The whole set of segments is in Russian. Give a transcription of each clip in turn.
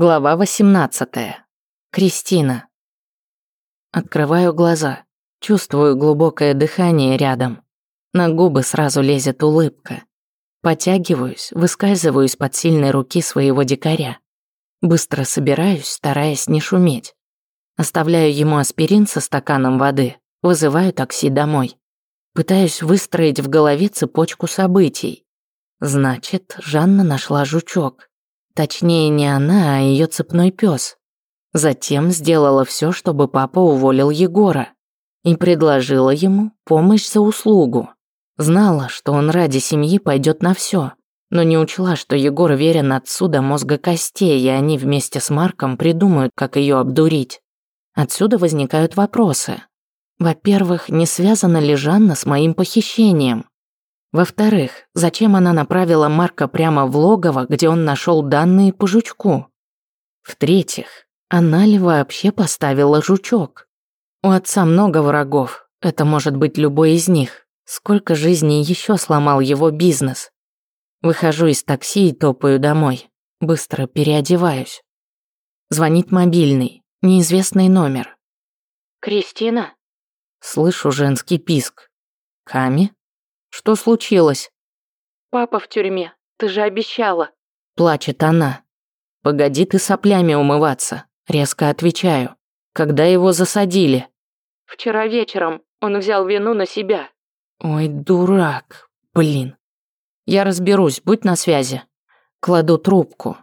Глава 18. Кристина. Открываю глаза. Чувствую глубокое дыхание рядом. На губы сразу лезет улыбка. Потягиваюсь, выскальзываю из-под сильной руки своего дикаря. Быстро собираюсь, стараясь не шуметь. Оставляю ему аспирин со стаканом воды, вызываю такси домой. Пытаюсь выстроить в голове цепочку событий. Значит, Жанна нашла жучок. Точнее, не она, а ее цепной пес. Затем сделала все, чтобы папа уволил Егора. И предложила ему помощь за услугу. Знала, что он ради семьи пойдет на все, но не учла, что Егор верен отцу до мозга костей, и они вместе с Марком придумают, как ее обдурить. Отсюда возникают вопросы. Во-первых, не связана ли Жанна с моим похищением? Во-вторых, зачем она направила Марка прямо в логово, где он нашел данные по жучку? В-третьих, она ли вообще поставила жучок? У отца много врагов, это может быть любой из них. Сколько жизней еще сломал его бизнес? Выхожу из такси и топаю домой. Быстро переодеваюсь. Звонит мобильный, неизвестный номер. «Кристина?» Слышу женский писк. «Ками?» Что случилось? Папа в тюрьме. Ты же обещала. Плачет она. Погоди ты соплями умываться. Резко отвечаю. Когда его засадили? Вчера вечером. Он взял вину на себя. Ой, дурак. Блин. Я разберусь, будь на связи. Кладу трубку.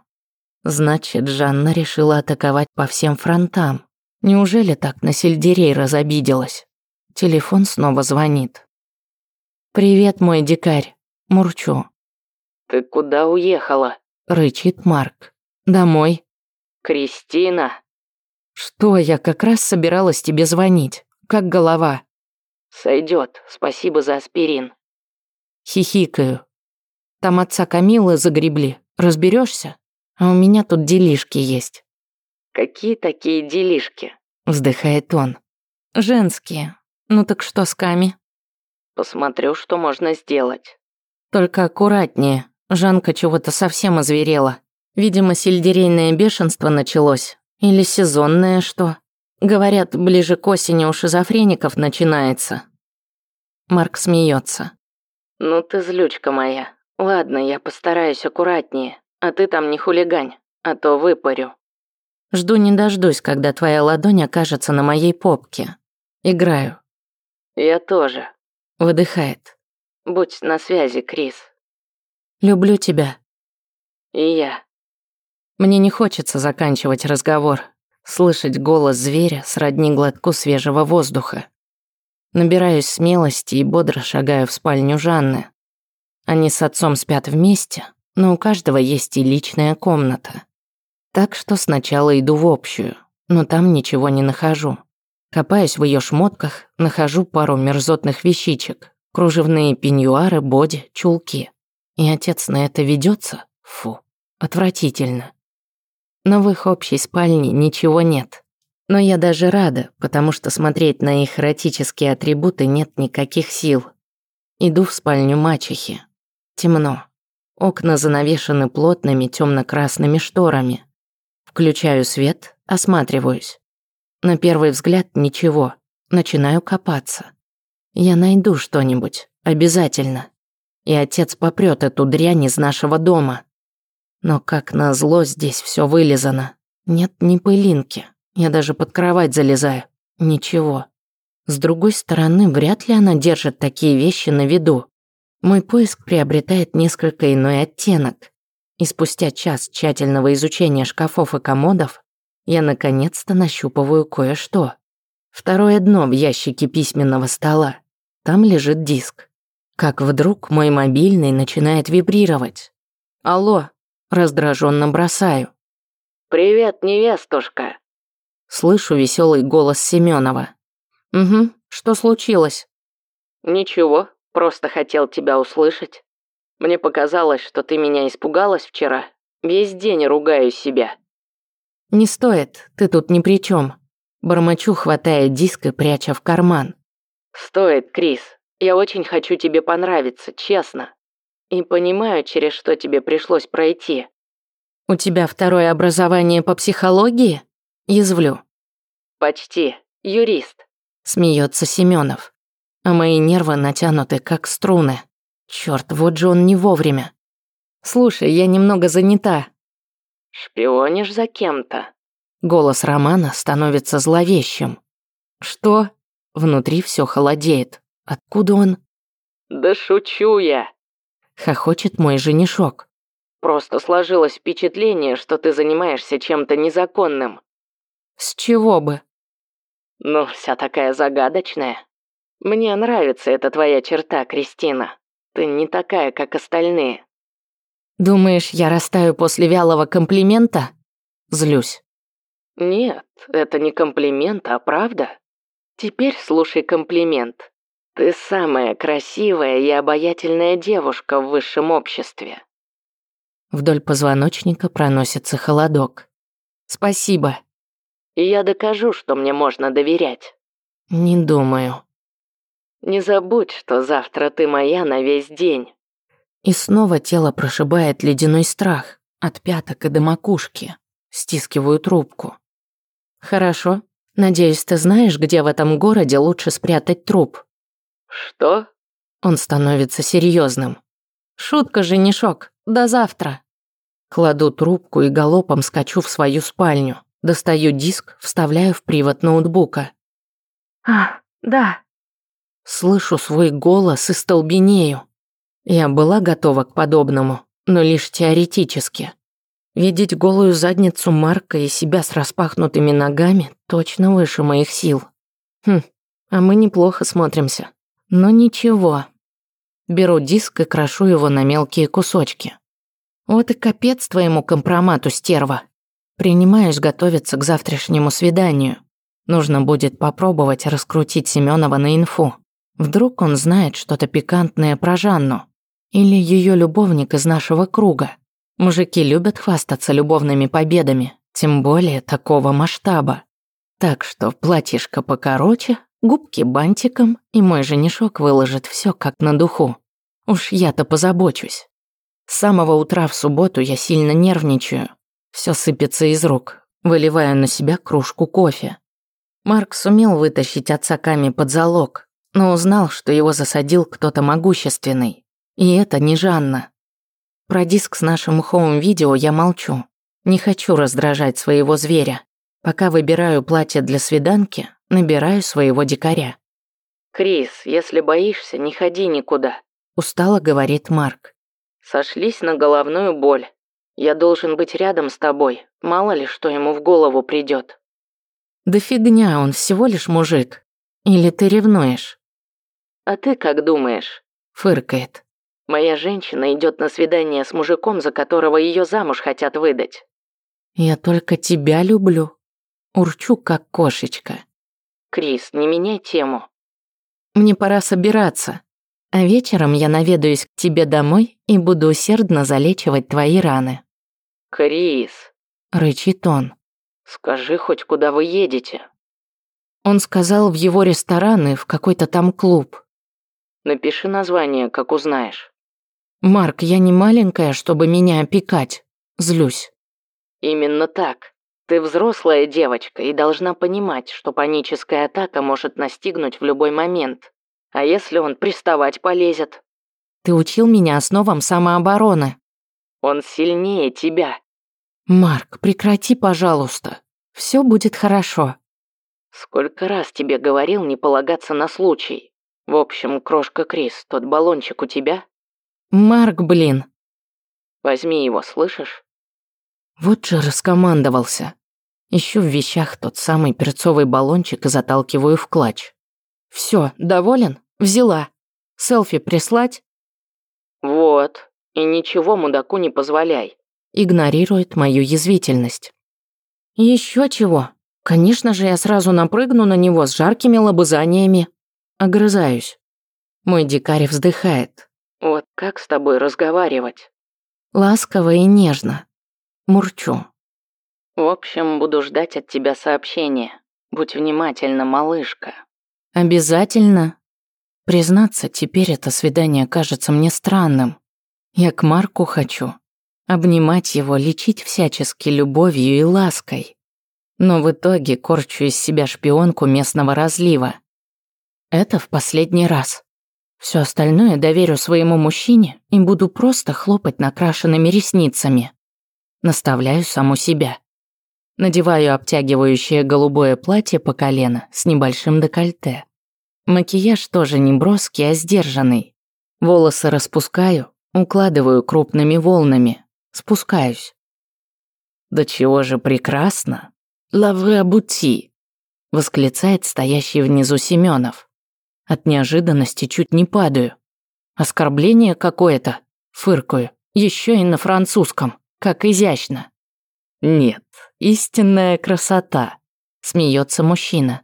Значит, Жанна решила атаковать по всем фронтам. Неужели так на сельдерей разобиделась? Телефон снова звонит. «Привет, мой дикарь!» Мурчу. «Ты куда уехала?» Рычит Марк. «Домой». «Кристина!» «Что, я как раз собиралась тебе звонить. Как голова?» Сойдет. спасибо за аспирин». Хихикаю. «Там отца Камилы загребли. Разберешься? А у меня тут делишки есть». «Какие такие делишки?» Вздыхает он. «Женские. Ну так что с Ками?» Посмотрю, что можно сделать. Только аккуратнее. Жанка чего-то совсем озверела. Видимо, сельдерейное бешенство началось. Или сезонное что. Говорят, ближе к осени у шизофреников начинается. Марк смеется. Ну ты злючка моя. Ладно, я постараюсь аккуратнее. А ты там не хулигань, а то выпарю. Жду не дождусь, когда твоя ладонь окажется на моей попке. Играю. Я тоже. Выдыхает. Будь на связи, Крис. Люблю тебя. И я. Мне не хочется заканчивать разговор. Слышать голос зверя сродни глотку свежего воздуха. Набираюсь смелости и бодро шагаю в спальню Жанны. Они с отцом спят вместе, но у каждого есть и личная комната. Так что сначала иду в общую, но там ничего не нахожу. Копаюсь в ее шмотках, нахожу пару мерзотных вещичек. Кружевные пеньюары, боди, чулки. И отец на это ведется? Фу, отвратительно. Но в их общей спальне ничего нет. Но я даже рада, потому что смотреть на их эротические атрибуты нет никаких сил. Иду в спальню мачехи. Темно. Окна занавешены плотными темно-красными шторами. Включаю свет, осматриваюсь. На первый взгляд ничего. Начинаю копаться. Я найду что-нибудь, обязательно. И отец попрет эту дрянь из нашего дома. Но как назло здесь все вылизано. Нет ни пылинки. Я даже под кровать залезаю. Ничего. С другой стороны, вряд ли она держит такие вещи на виду. Мой поиск приобретает несколько иной оттенок. И спустя час тщательного изучения шкафов и комодов я наконец-то нащупываю кое-что. Второе дно в ящике письменного стола. Там лежит диск. Как вдруг мой мобильный начинает вибрировать. Алло, раздраженно бросаю. Привет, невестушка. Слышу веселый голос Семенова. Угу, что случилось? Ничего, просто хотел тебя услышать. Мне показалось, что ты меня испугалась вчера. Весь день ругаю себя. «Не стоит, ты тут ни при чем. Бормочу, хватая диск и пряча в карман. «Стоит, Крис. Я очень хочу тебе понравиться, честно. И понимаю, через что тебе пришлось пройти. У тебя второе образование по психологии? Язвлю. Почти. Юрист. Смеется Семенов. А мои нервы натянуты, как струны. Черт, вот же он не вовремя. Слушай, я немного занята. Шпионишь за кем-то? Голос Романа становится зловещим. Что? Внутри все холодеет. Откуда он? Да шучу я. Хохочет мой женишок. Просто сложилось впечатление, что ты занимаешься чем-то незаконным. С чего бы? Ну, вся такая загадочная. Мне нравится эта твоя черта, Кристина. Ты не такая, как остальные. Думаешь, я растаю после вялого комплимента? Злюсь. Нет, это не комплимент, а правда. Теперь слушай комплимент. Ты самая красивая и обаятельная девушка в высшем обществе. Вдоль позвоночника проносится холодок. Спасибо. И я докажу, что мне можно доверять. Не думаю. Не забудь, что завтра ты моя на весь день. И снова тело прошибает ледяной страх от пяток и до макушки. Стискиваю трубку. Хорошо. Надеюсь, ты знаешь, где в этом городе лучше спрятать труп. Что? Он становится серьезным. Шутка, женишок. До завтра. Кладу трубку и галопом скачу в свою спальню. Достаю диск, вставляю в привод ноутбука. А, да. Слышу свой голос и столбенею. Я была готова к подобному, но лишь теоретически. Видеть голую задницу Марка и себя с распахнутыми ногами точно выше моих сил. Хм, а мы неплохо смотримся. Но ничего. Беру диск и крошу его на мелкие кусочки. Вот и капец твоему компромату, стерва. Принимаюсь готовиться к завтрашнему свиданию. Нужно будет попробовать раскрутить Семенова на инфу. Вдруг он знает что-то пикантное про Жанну. Или ее любовник из нашего круга. Мужики любят хвастаться любовными победами, тем более такого масштаба. Так что платьишко покороче, губки бантиком, и мой женишок выложит все как на духу. Уж я-то позабочусь. С самого утра в субботу я сильно нервничаю. Все сыпется из рук. Выливаю на себя кружку кофе. Марк сумел вытащить отца Ками под залог, но узнал, что его засадил кто-то могущественный. И это не Жанна. Про диск с нашим хоум-видео я молчу. Не хочу раздражать своего зверя. Пока выбираю платье для свиданки, набираю своего дикаря. Крис, если боишься, не ходи никуда. Устало говорит Марк. Сошлись на головную боль. Я должен быть рядом с тобой. Мало ли, что ему в голову придет. Да фигня, он всего лишь мужик. Или ты ревнуешь? А ты как думаешь? Фыркает. Моя женщина идет на свидание с мужиком, за которого ее замуж хотят выдать. Я только тебя люблю. Урчу, как кошечка. Крис, не меняй тему. Мне пора собираться. А вечером я наведаюсь к тебе домой и буду усердно залечивать твои раны. Крис. Рычит он. Скажи хоть, куда вы едете. Он сказал в его ресторан и в какой-то там клуб. Напиши название, как узнаешь. Марк, я не маленькая, чтобы меня опекать. Злюсь. Именно так. Ты взрослая девочка и должна понимать, что паническая атака может настигнуть в любой момент. А если он приставать полезет? Ты учил меня основам самообороны. Он сильнее тебя. Марк, прекрати, пожалуйста. Все будет хорошо. Сколько раз тебе говорил не полагаться на случай. В общем, крошка Крис, тот баллончик у тебя? Марк, блин. Возьми его, слышишь? Вот же раскомандовался. Ищу в вещах тот самый перцовый баллончик и заталкиваю в клатч. Все, доволен? Взяла. Селфи прислать? Вот. И ничего мудаку не позволяй. Игнорирует мою язвительность. Еще чего? Конечно же, я сразу напрыгну на него с жаркими лобызаниями. Огрызаюсь. Мой дикарь вздыхает. Вот как с тобой разговаривать? Ласково и нежно. Мурчу. В общем, буду ждать от тебя сообщения. Будь внимательна, малышка. Обязательно. Признаться, теперь это свидание кажется мне странным. Я к Марку хочу. обнимать его, лечить всячески любовью и лаской. Но в итоге корчу из себя шпионку местного разлива. Это в последний раз. Все остальное доверю своему мужчине и буду просто хлопать накрашенными ресницами. Наставляю саму себя. Надеваю обтягивающее голубое платье по колено с небольшим декольте. Макияж тоже не броский, а сдержанный. Волосы распускаю, укладываю крупными волнами, спускаюсь. «Да чего же прекрасно! Лавре бути!» восклицает стоящий внизу Семенов. От неожиданности чуть не падаю. Оскорбление какое-то, фыркаю, еще и на французском, как изящно. Нет, истинная красота, смеется мужчина.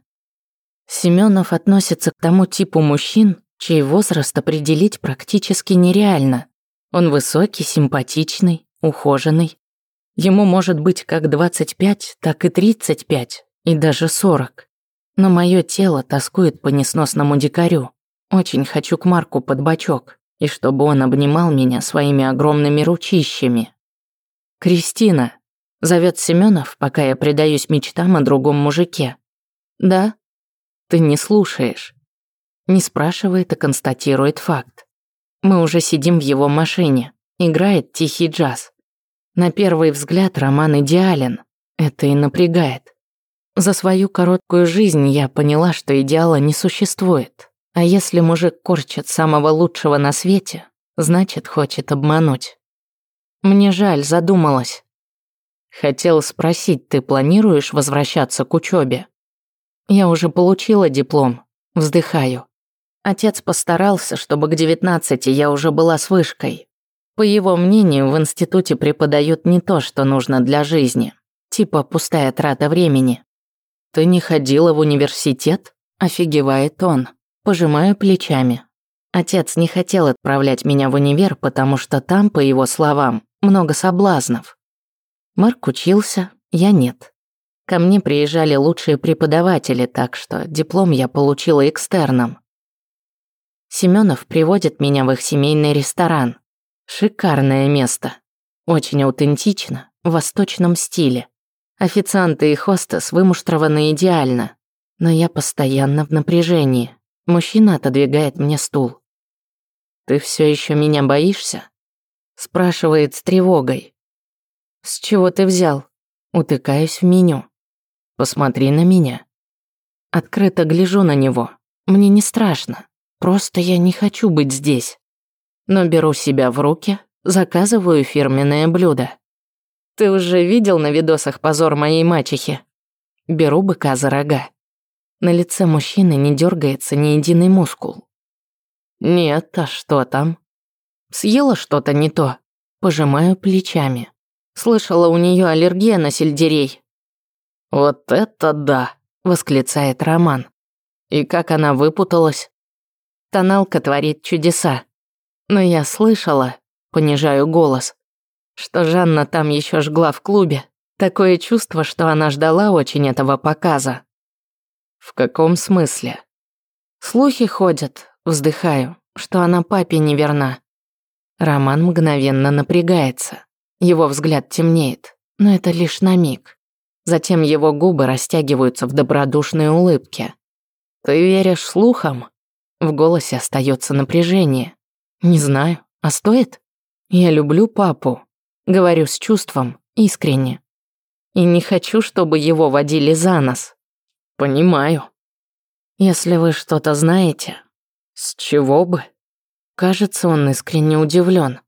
Семенов относится к тому типу мужчин, чей возраст определить практически нереально. Он высокий, симпатичный, ухоженный. Ему может быть как 25, так и 35, и даже 40. Но мое тело тоскует по несносному дикарю. Очень хочу к Марку под бочок, и чтобы он обнимал меня своими огромными ручищами. «Кристина», — зовет Семенов, пока я предаюсь мечтам о другом мужике. «Да?» «Ты не слушаешь». Не спрашивает, а констатирует факт. Мы уже сидим в его машине. Играет тихий джаз. На первый взгляд Роман идеален. Это и напрягает. За свою короткую жизнь я поняла, что идеала не существует. А если мужик корчит самого лучшего на свете, значит, хочет обмануть. Мне жаль, задумалась. Хотел спросить, ты планируешь возвращаться к учебе? Я уже получила диплом. Вздыхаю. Отец постарался, чтобы к 19 я уже была с вышкой. По его мнению, в институте преподают не то, что нужно для жизни. Типа пустая трата времени. «Ты не ходила в университет?» Офигевает он. Пожимаю плечами. Отец не хотел отправлять меня в универ, потому что там, по его словам, много соблазнов. Марк учился, я нет. Ко мне приезжали лучшие преподаватели, так что диплом я получила экстерном. Семенов приводит меня в их семейный ресторан. Шикарное место. Очень аутентично, в восточном стиле. Официанты и хостес вымуштрованы идеально. Но я постоянно в напряжении. Мужчина отодвигает мне стул. «Ты все еще меня боишься?» Спрашивает с тревогой. «С чего ты взял?» Утыкаюсь в меню. «Посмотри на меня». Открыто гляжу на него. Мне не страшно. Просто я не хочу быть здесь. Но беру себя в руки, заказываю фирменное блюдо. Ты уже видел на видосах позор моей мачехи? Беру быка за рога. На лице мужчины не дергается ни единый мускул. Нет, а что там? Съела что-то не то. Пожимаю плечами. Слышала, у нее аллергия на сельдерей. Вот это да, восклицает Роман. И как она выпуталась? Тоналка творит чудеса. Но я слышала, понижаю голос, что Жанна там еще жгла в клубе. Такое чувство, что она ждала очень этого показа. В каком смысле? Слухи ходят, вздыхаю, что она папе не верна. Роман мгновенно напрягается. Его взгляд темнеет, но это лишь на миг. Затем его губы растягиваются в добродушной улыбке. «Ты веришь слухам?» В голосе остается напряжение. Не знаю, а стоит? Я люблю папу. Говорю с чувством, искренне. И не хочу, чтобы его водили за нос. Понимаю. Если вы что-то знаете, с чего бы? Кажется, он искренне удивлен.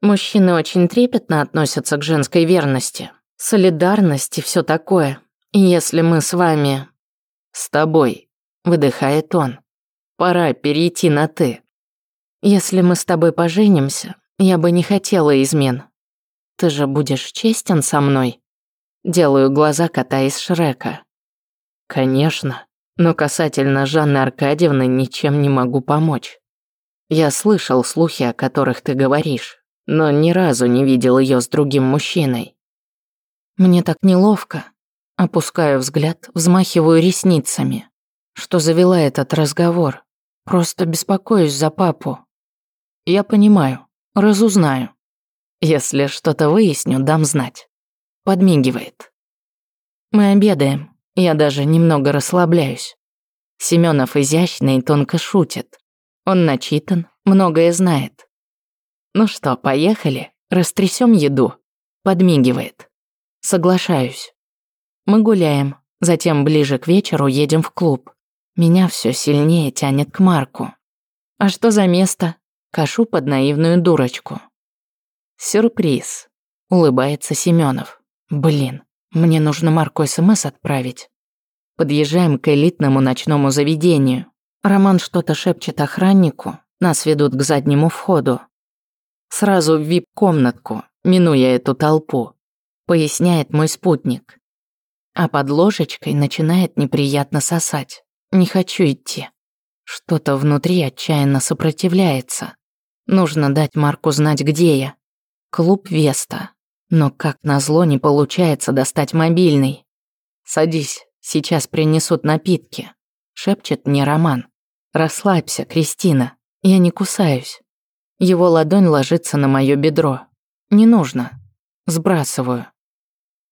Мужчины очень трепетно относятся к женской верности, солидарности и все такое. И если мы с вами... С тобой, выдыхает он. Пора перейти на «ты». Если мы с тобой поженимся, я бы не хотела измен. Ты же будешь честен со мной? Делаю глаза кота из Шрека. Конечно, но касательно Жанны Аркадьевны ничем не могу помочь. Я слышал слухи, о которых ты говоришь, но ни разу не видел ее с другим мужчиной. Мне так неловко. Опускаю взгляд, взмахиваю ресницами. Что завела этот разговор? Просто беспокоюсь за папу. Я понимаю, разузнаю. Если что-то выясню, дам знать. Подмигивает. Мы обедаем. Я даже немного расслабляюсь. Семенов изящно и тонко шутит. Он начитан, многое знает. Ну что, поехали? Растрясем еду. Подмигивает. Соглашаюсь. Мы гуляем, затем ближе к вечеру едем в клуб. Меня все сильнее тянет к Марку. А что за место? Кашу под наивную дурочку. Сюрприз. Улыбается Семенов. Блин, мне нужно Марку СМС отправить. Подъезжаем к элитному ночному заведению. Роман что-то шепчет охраннику, нас ведут к заднему входу. Сразу в вип-комнатку, минуя эту толпу, поясняет мой спутник. А под ложечкой начинает неприятно сосать. Не хочу идти. Что-то внутри отчаянно сопротивляется. Нужно дать Марку знать, где я. Клуб Веста. Но как назло не получается достать мобильный. Садись, сейчас принесут напитки. Шепчет мне Роман. Расслабься, Кристина. Я не кусаюсь. Его ладонь ложится на мое бедро. Не нужно. Сбрасываю.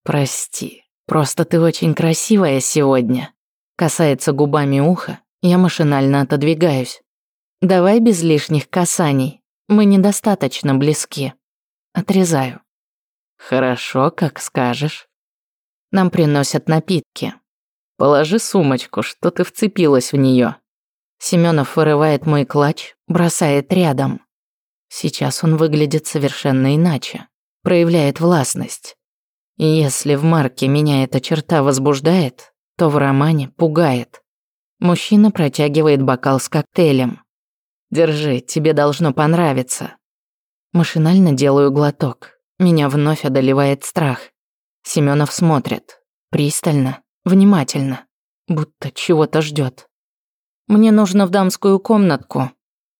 Прости, просто ты очень красивая сегодня. Касается губами уха, я машинально отодвигаюсь. Давай без лишних касаний. Мы недостаточно близки. Отрезаю. Хорошо, как скажешь. Нам приносят напитки. Положи сумочку, что ты вцепилась в нее. Семенов вырывает мой клатч, бросает рядом. Сейчас он выглядит совершенно иначе. Проявляет властность. И если в Марке меня эта черта возбуждает, то в романе пугает. Мужчина протягивает бокал с коктейлем. «Держи, тебе должно понравиться». Машинально делаю глоток. Меня вновь одолевает страх. Семенов смотрит. Пристально, внимательно. Будто чего-то ждет. Мне нужно в дамскую комнатку.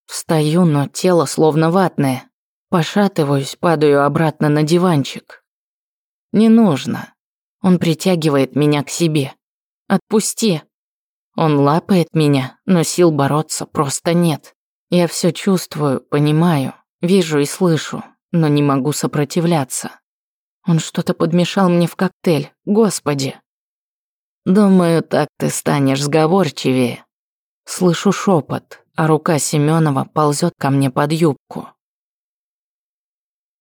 Встаю, но тело словно ватное. Пошатываюсь, падаю обратно на диванчик. Не нужно. Он притягивает меня к себе. Отпусти. Он лапает меня, но сил бороться просто нет. Я все чувствую, понимаю, вижу и слышу, но не могу сопротивляться. Он что-то подмешал мне в коктейль, господи. Думаю, так ты станешь сговорчивее. Слышу шепот, а рука Семенова ползет ко мне под юбку.